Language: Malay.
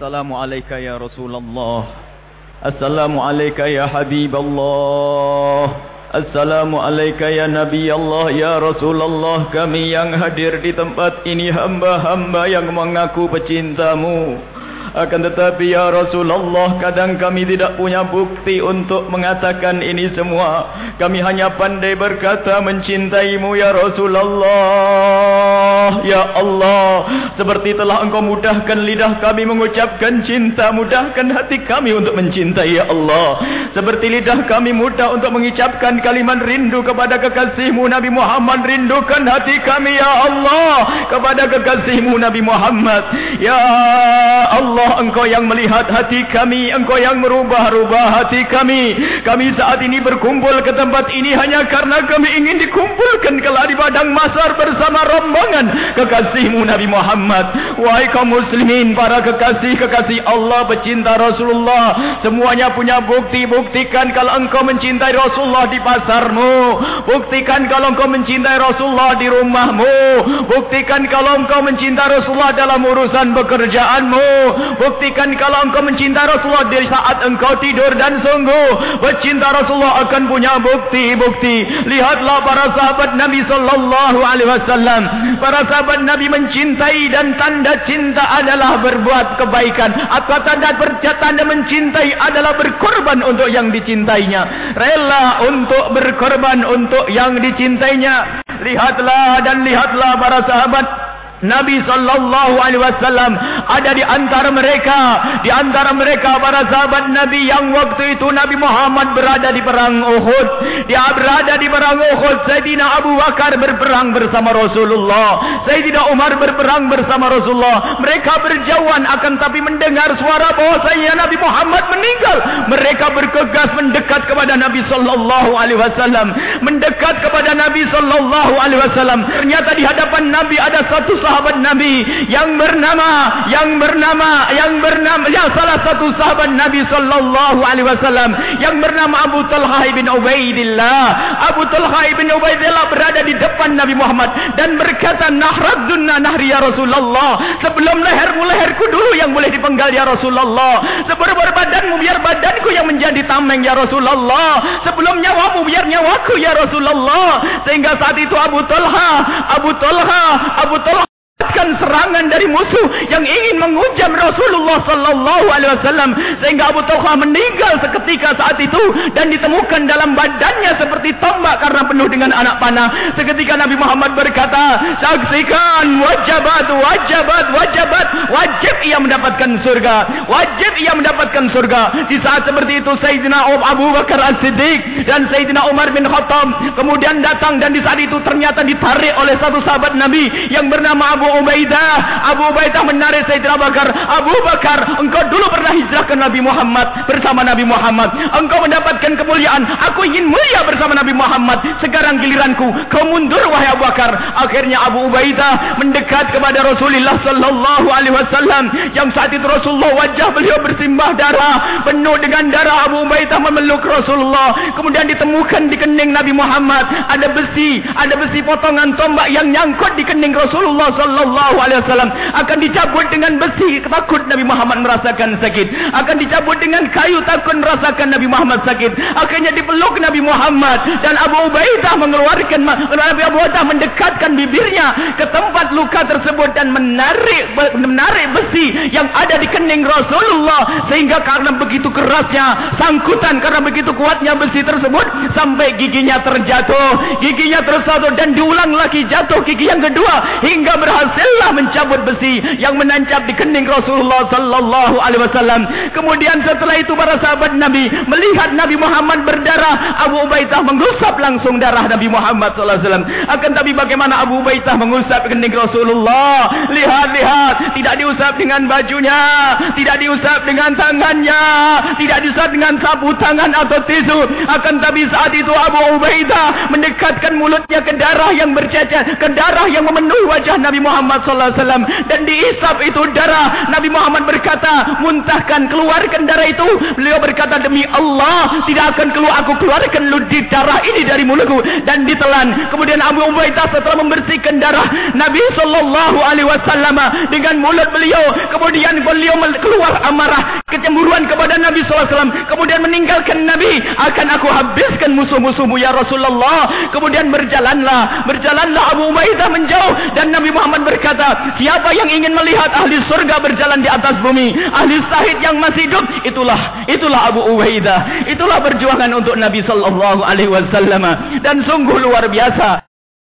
السلام عليك يا رسول الله السلام عليك يا حبيب الله السلام عليك ya Nabi Allah ya Rasulullah kami yang hadir di tempat ini hamba-hamba yang mengaku pecintamu akan tetapi ya Rasulullah kadang kami tidak punya bukti untuk mengatakan ini semua. Kami hanya pandai berkata mencintaimu ya Rasulullah. Ya Allah. Seperti telah engkau mudahkan lidah kami mengucapkan cinta. Mudahkan hati kami untuk mencintai ya Allah. Seperti lidah kami mudah untuk mengucapkan kalimat rindu kepada kekasihmu Nabi Muhammad. Rindukan hati kami ya Allah. Kepada kekasihmu Nabi Muhammad. Ya Allah. Allah engkau yang melihat hati kami engkau yang merubah-rubah hati kami. Kami saat ini berkumpul ke tempat ini hanya karena kami ingin dikumpulkan kelak di padang masar bersama rombongan kekasihmu Nabi Muhammad. Wahai kaum muslimin para kekasih-kekasih Allah pecinta Rasulullah semuanya punya bukti buktikan kalau engkau mencintai Rasulullah di pasarmu. Buktikan kalau engkau mencintai Rasulullah di rumahmu. Buktikan kalau engkau mencintai Rasulullah dalam urusan pekerjaanmu Buktikan kalau engkau mencinta Rasulullah dari saat engkau tidur dan sungguh. Bercinta Rasulullah akan punya bukti-bukti. Lihatlah para sahabat Nabi Sallallahu Alaihi Wasallam. Para sahabat Nabi mencintai dan tanda cinta adalah berbuat kebaikan. Atau tanda tanda mencintai adalah berkorban untuk yang dicintainya. Rela untuk berkorban untuk yang dicintainya. Lihatlah dan lihatlah para sahabat Nabi sallallahu alaihi wasallam ada di antara mereka di antara mereka para sahabat Nabi yang waktu itu Nabi Muhammad berada di perang Uhud. Dia berada di perang Uhud Sayyidina Abu Bakar berperang bersama Rasulullah. Sayyidina Umar berperang bersama Rasulullah. Mereka berjauhan akan tapi mendengar suara bahwasanya Nabi Muhammad meninggal. Mereka bergegas mendekat kepada Nabi sallallahu alaihi wasallam. Mendekat kepada Nabi sallallahu alaihi wasallam. Ternyata di hadapan Nabi ada satu sahabat Nabi yang bernama yang bernama yang bernama yang salah satu sahabat Nabi sallallahu alaihi wasallam yang bernama Abu Talha bin Ubaidillah. Abu Talha bin Ubaidillah berada di depan Nabi Muhammad dan berkata nahradunna nahri ya Rasulullah. Sebelum lehermu leherku dulu yang boleh dipenggal ya Rasulullah. Sebelum badanmu biar badanku yang menjadi tameng ya Rasulullah. Sebelum nyawamu biar nyawaku ya Rasulullah. Sehingga saat itu Abu Talha Abu Talha Abu Talha mendapatkan serangan dari musuh yang ingin menghujam Rasulullah sallallahu alaihi wasallam sehingga Abu Talha meninggal seketika saat itu dan ditemukan dalam badannya seperti tombak karena penuh dengan anak panah. Seketika Nabi Muhammad berkata saksikan wajibat wajibat wajibat wajib ia mendapatkan surga wajib ia mendapatkan surga. Di saat seperti itu Sayyidina Abu Bakar As-Siddiq dan Sayyidina Umar bin Khattab kemudian datang dan di saat itu ternyata ditarik oleh satu sahabat Nabi yang bernama Abu Ubaidah. Abu Ubaidah menarik Sayyidina Bakar. Abu Bakar engkau dulu pernah hijrah ke Nabi Muhammad bersama Nabi Muhammad. Engkau mendapatkan kemuliaan. Aku ingin mulia bersama Nabi Muhammad. Sekarang giliranku kau mundur wahai Abu Bakar. Akhirnya Abu Ubaidah mendekat kepada Rasulullah sallallahu alaihi wasallam. Yang saat itu Rasulullah wajah beliau bersimbah darah penuh dengan darah. Abu Ubaidah memeluk Rasulullah. Kemudian ditemukan di kening Nabi Muhammad. Ada besi ada besi potongan tombak yang nyangkut di kening Rasulullah sallallahu sallallahu alaihi wasallam akan dicabut dengan besi takut Nabi Muhammad merasakan sakit. Akan dicabut dengan kayu takut merasakan Nabi Muhammad sakit. Akhirnya dipeluk Nabi Muhammad dan Abu Ubaidah mengeluarkan Nabi Abu Ubaidah mendekatkan bibirnya ke tempat luka tersebut dan menarik menarik besi yang ada di kening Rasulullah. Sehingga karena begitu kerasnya sangkutan karena begitu kuatnya besi tersebut sampai giginya terjatuh. Giginya tersatu dan diulang lagi jatuh gigi yang kedua hingga berhasil berhasillah mencabut besi yang menancap di kening Rasulullah sallallahu alaihi wasallam. Kemudian setelah itu para sahabat Nabi melihat Nabi Muhammad berdarah, Abu Ubaidah mengusap langsung darah Nabi Muhammad sallallahu alaihi wasallam. Akan tapi bagaimana Abu Ubaidah mengusap kening Rasulullah? Lihat-lihat, tidak diusap dengan bajunya, tidak diusap dengan tangannya, tidak diusap dengan sapu tangan atau tisu. Akan tapi saat itu Abu Ubaidah mendekatkan mulutnya ke darah yang bercecer, ke darah yang memenuhi wajah Nabi Muhammad Muhammad sallallahu alaihi wasallam. Dan diisap itu darah Nabi Muhammad berkata muntahkan keluarkan darah itu. Beliau berkata demi Allah tidak akan keluar aku keluarkan ludi darah ini dari mulutku. Dan ditelan. Kemudian Abu Ubaidah setelah membersihkan darah Nabi sallallahu alaihi wasallam dengan mulut beliau. Kemudian beliau keluar amarah kecemburuan kepada Nabi sallallahu alaihi wasallam. Kemudian meninggalkan Nabi. Akan aku habiskan musuh-musuhmu ya Rasulullah. Kemudian berjalanlah. Berjalanlah Abu Ubaidah menjauh. Dan Nabi Muhammad berkata siapa yang ingin melihat ahli surga berjalan di atas bumi ahli sahid yang masih hidup itulah itulah Abu Ubaidah itulah perjuangan untuk Nabi sallallahu alaihi wasallam. Dan sungguh luar biasa